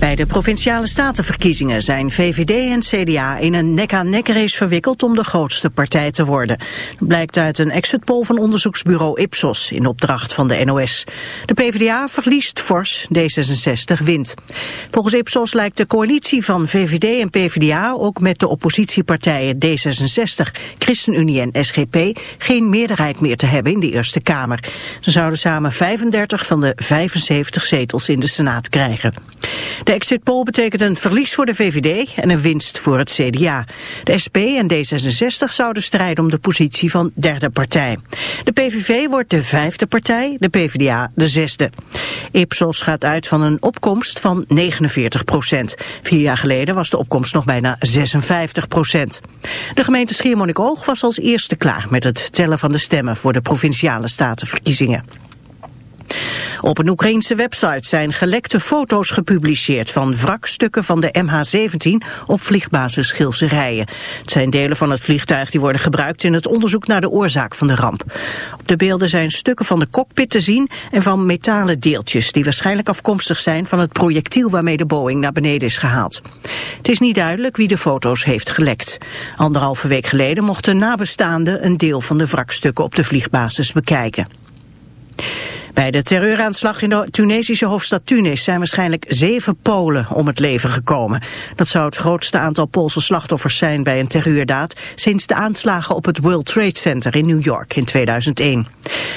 Bij de Provinciale Statenverkiezingen zijn VVD en CDA in een nek-aan-nek race verwikkeld om de grootste partij te worden. Dat blijkt uit een exit poll van onderzoeksbureau Ipsos in opdracht van de NOS. De PvdA verliest fors, D66 wint. Volgens Ipsos lijkt de coalitie van VVD en PvdA ook met de oppositiepartijen D66, ChristenUnie en SGP geen meerderheid meer te hebben in de Eerste Kamer. Ze zouden samen 35 van de 75 zetels in de Senaat krijgen. De exit poll betekent een verlies voor de VVD en een winst voor het CDA. De SP en D66 zouden strijden om de positie van derde partij. De PVV wordt de vijfde partij, de PvdA de zesde. Ipsos gaat uit van een opkomst van 49 procent. Vier jaar geleden was de opkomst nog bijna 56 procent. De gemeente Schiermonnikoog was als eerste klaar met het tellen van de stemmen voor de provinciale statenverkiezingen. Op een Oekraïnse website zijn gelekte foto's gepubliceerd van wrakstukken van de MH17 op vliegbasis Schilserijen. Het zijn delen van het vliegtuig die worden gebruikt in het onderzoek naar de oorzaak van de ramp. Op de beelden zijn stukken van de cockpit te zien en van metalen deeltjes die waarschijnlijk afkomstig zijn van het projectiel waarmee de Boeing naar beneden is gehaald. Het is niet duidelijk wie de foto's heeft gelekt. Anderhalve week geleden mochten nabestaanden een deel van de wrakstukken op de vliegbasis bekijken. Bij de terreuraanslag in de Tunesische hoofdstad Tunis zijn waarschijnlijk zeven Polen om het leven gekomen. Dat zou het grootste aantal Poolse slachtoffers zijn bij een terreurdaad sinds de aanslagen op het World Trade Center in New York in 2001.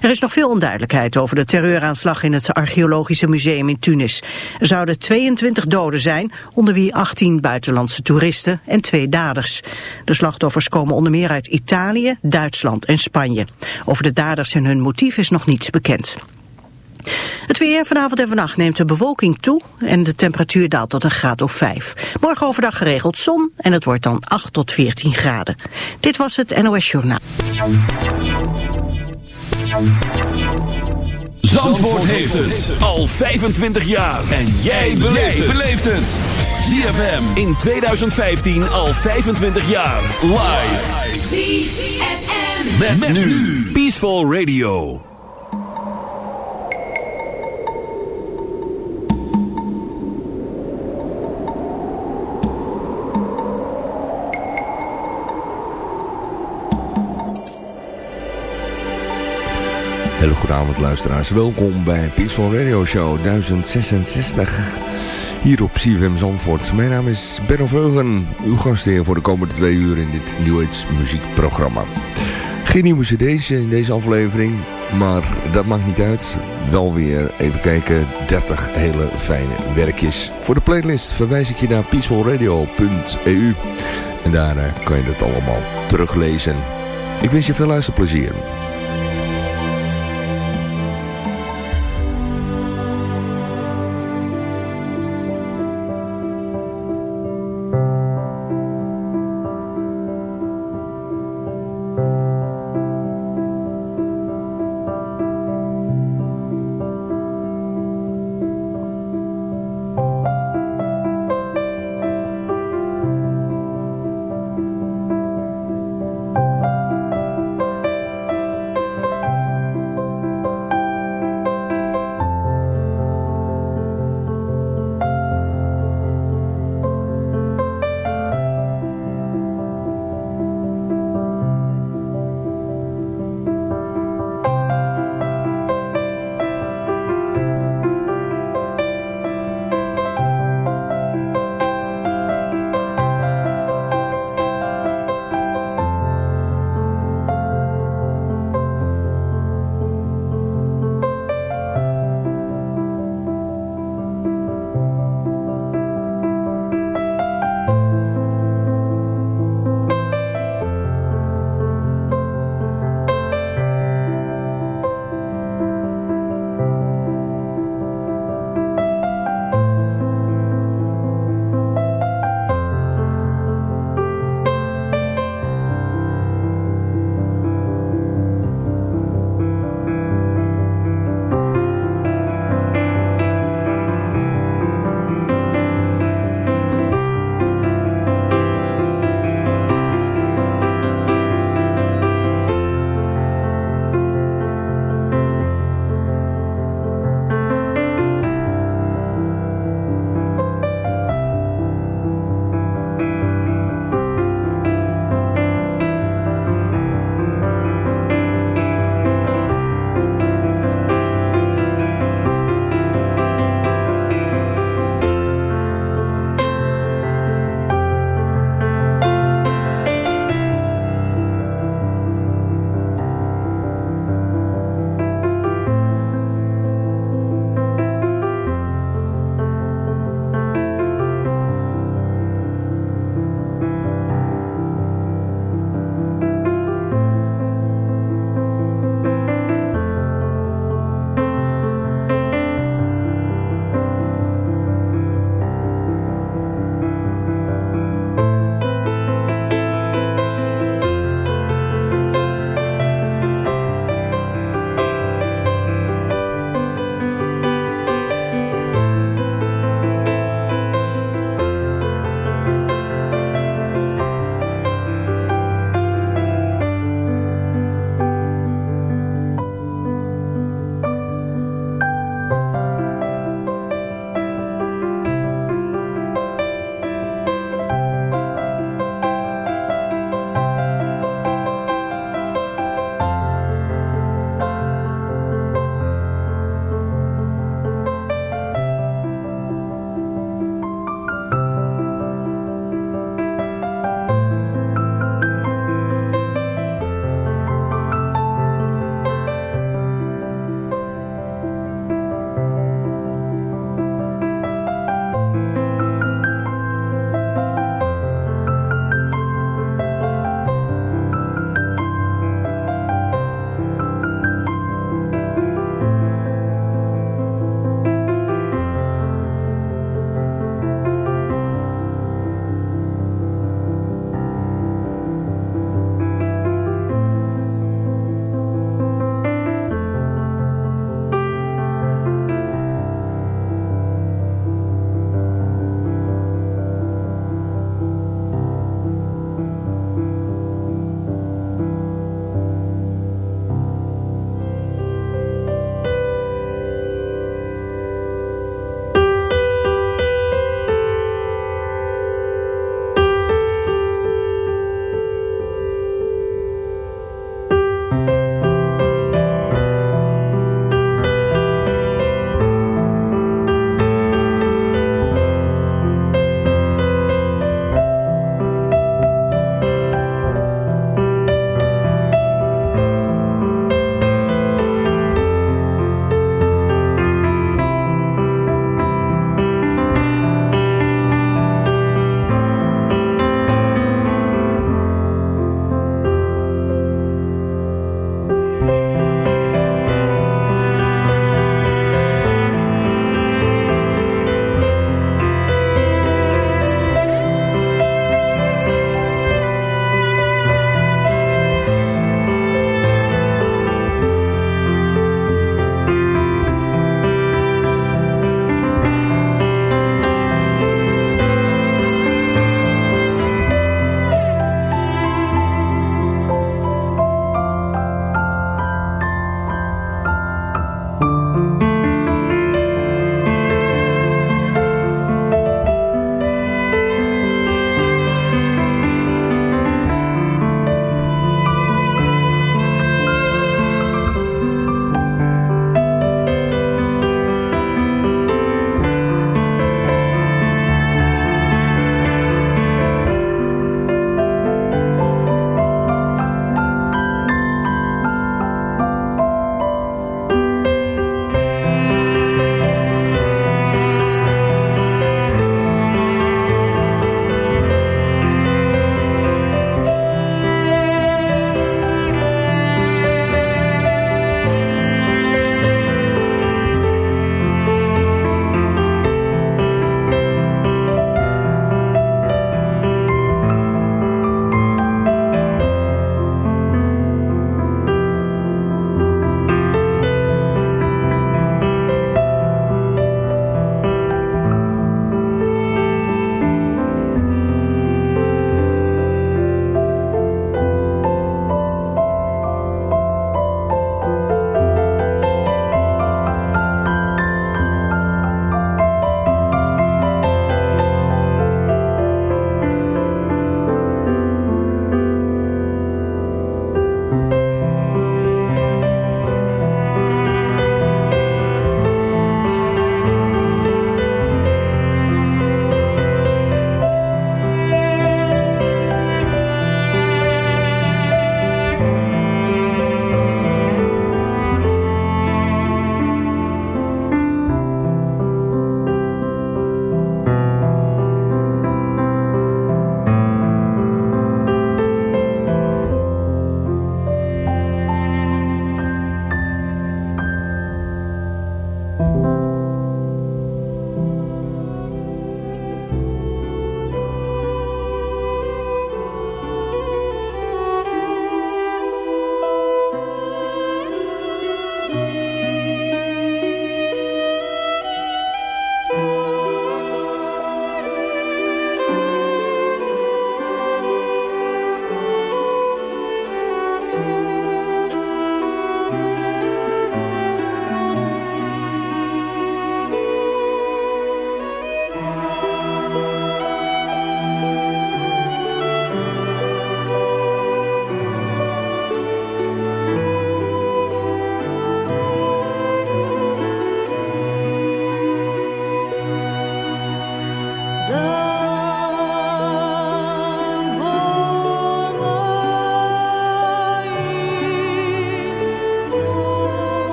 Er is nog veel onduidelijkheid over de terreuraanslag in het archeologische museum in Tunis. Er zouden 22 doden zijn, onder wie 18 buitenlandse toeristen en twee daders. De slachtoffers komen onder meer uit Italië, Duitsland en Spanje. Over de daders en hun motief is nog niets bekend. Het weer vanavond en vannacht neemt de bewolking toe en de temperatuur daalt tot een graad of 5. Morgen overdag geregeld zon en het wordt dan 8 tot 14 graden. Dit was het NOS Journaal. Zandvoort heeft het al 25 jaar en jij beleeft het. ZFM in 2015 al 25 jaar live. ZFM met nu Peaceful Radio. Hele goede luisteraars. Welkom bij Peaceful Radio Show 1066. Hier op CFM Zandvoort. Mijn naam is Benno Veugen. Uw gastheer voor de komende twee uur in dit New Age muziekprogramma. Geen nieuwe cd's in deze aflevering. Maar dat maakt niet uit. Wel weer even kijken. 30 hele fijne werkjes. Voor de playlist verwijs ik je naar peacefulradio.eu. En daar eh, kan je het allemaal teruglezen. Ik wens je veel luisterplezier.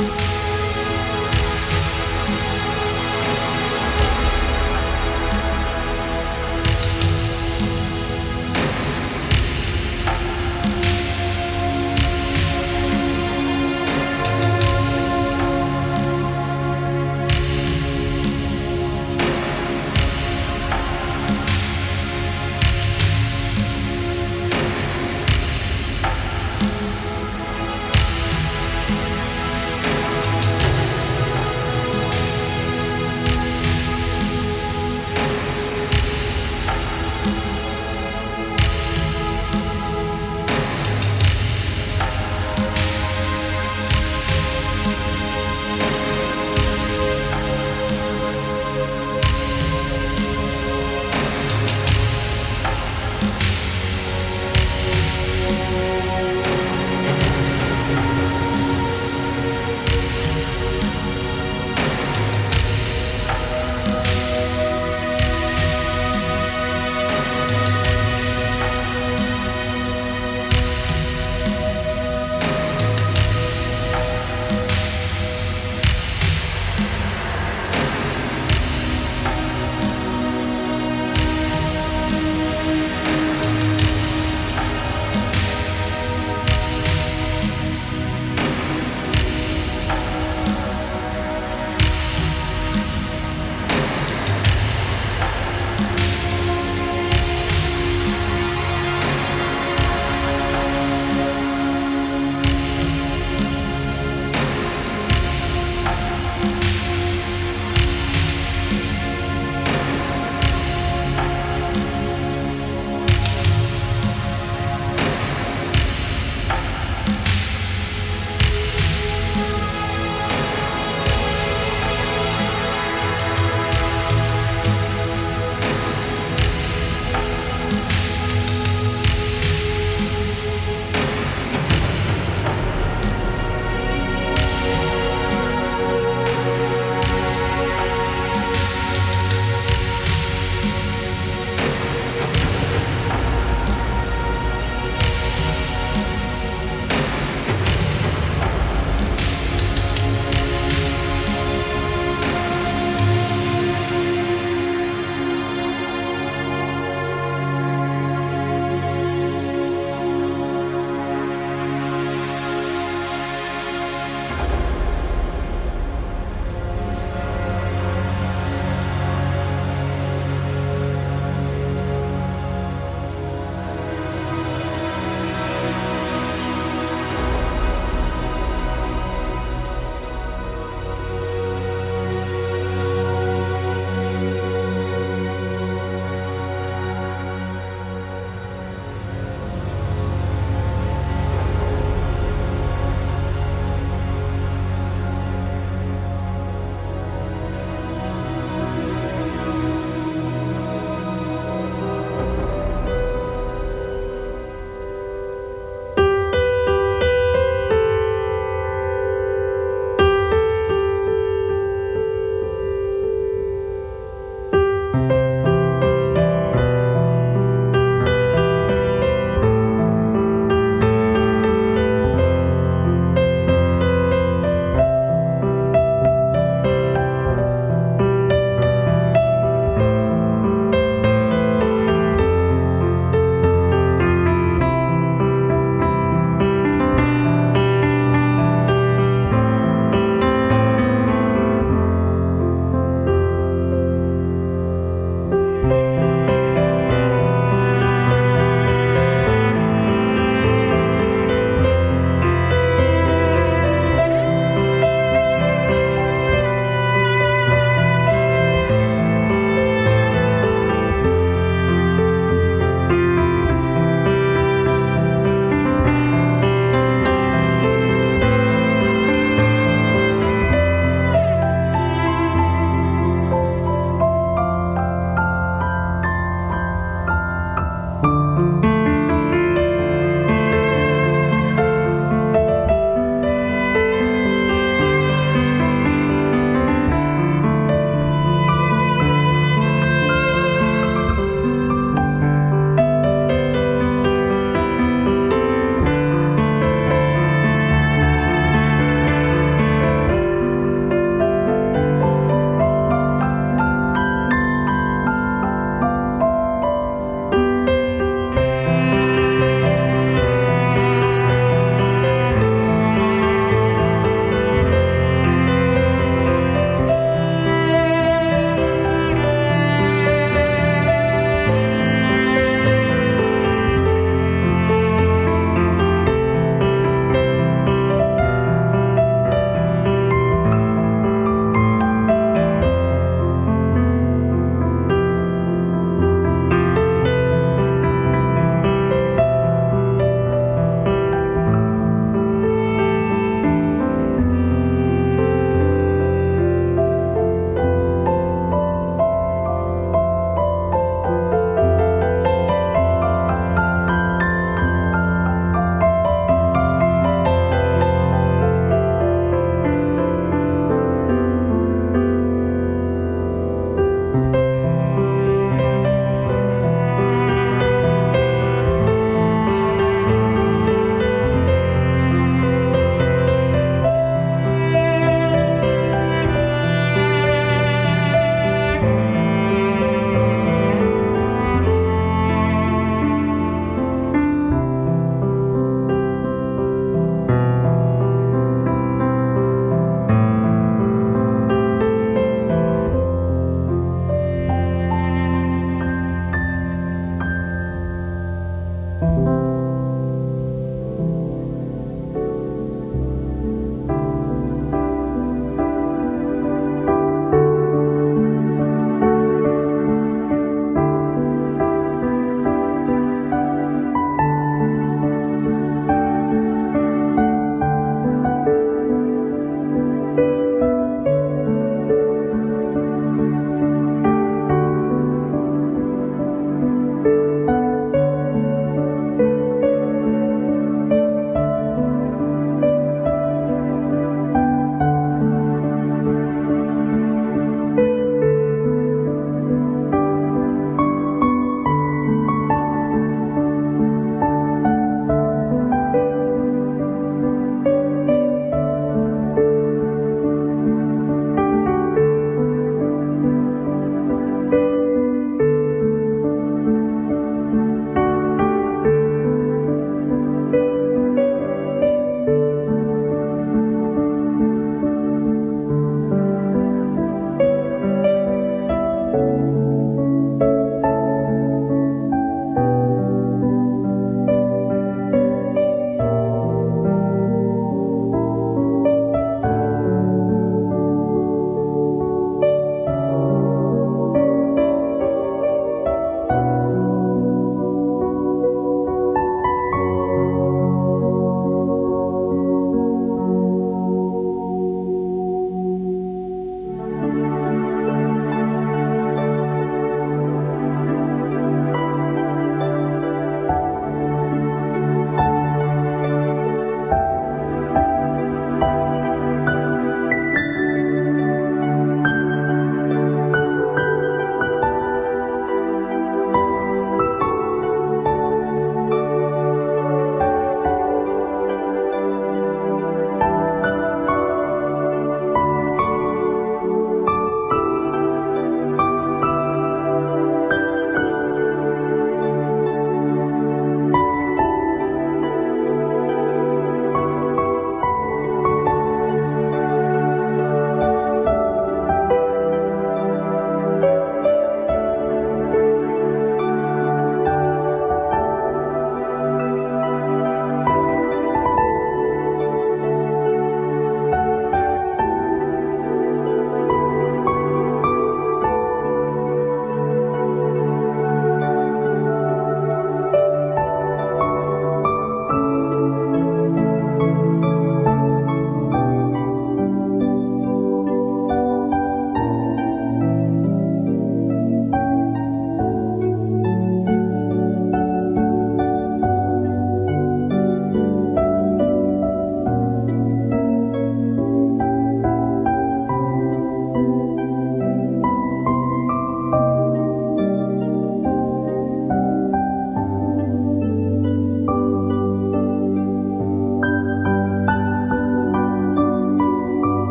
you